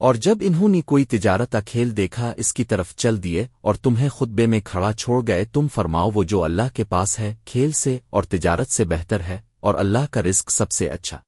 اور جب انہوں نے کوئی تجارت کھیل دیکھا، اس کی طرف چل دیے اور تمہیں خطبے میں کھڑا چھوڑ گئے، تم فرماؤ، وہ جو اللہ کے پاس ہے، کھیل سے اور تجارت سے بہتر ہے اور اللہ کا رزق سب سے اچھا۔